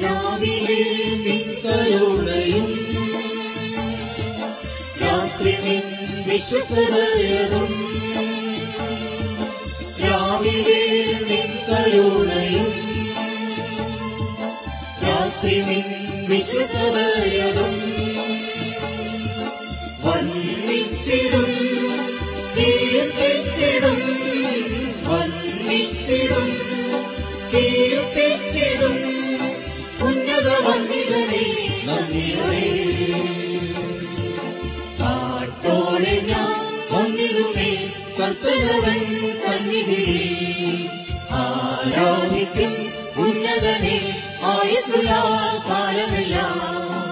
രാവിലെ നിങ്ങളോടെയും രാത്രി വിശ്വസരവും രാവിലെ നിങ്ങളോടെയും രാത്രി വിശ്വസരവും വന്നിച്ചിടും തീർത്തിച്ചിടും വന്നിച്ചിടും തീർ കർത്തനവൻ സന്നിധിയിൽ. ആരാധിക്കും ഉന്നതനെ ആയിട്ടുള്ള കാലമെല്ലാം.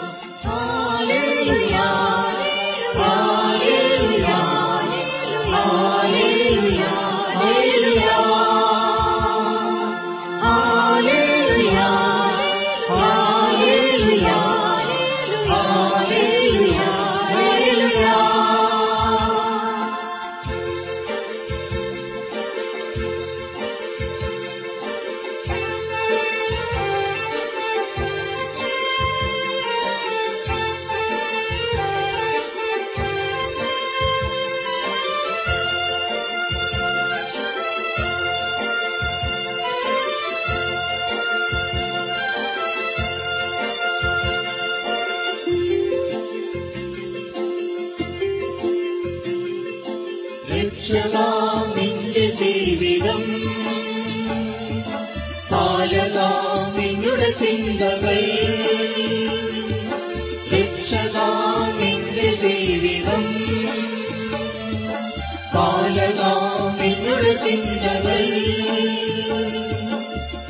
രക്ഷതാം നിന്റെ ജീവിതം. പാലതാം നിന്നുടെ ചിന്തകൾ ചിന്തകൾ.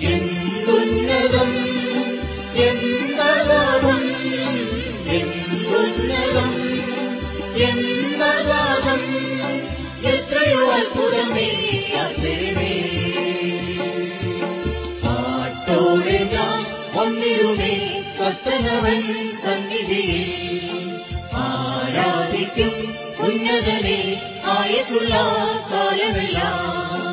എന്തുന്നതം ഒന്നിരുമേ സ്വത്തനവൻ സന്നിധിയിൽ. ആരാധിക്കും ഉന്നതനെ ആയിട്ടുള്ള കാലമെല്ലാം.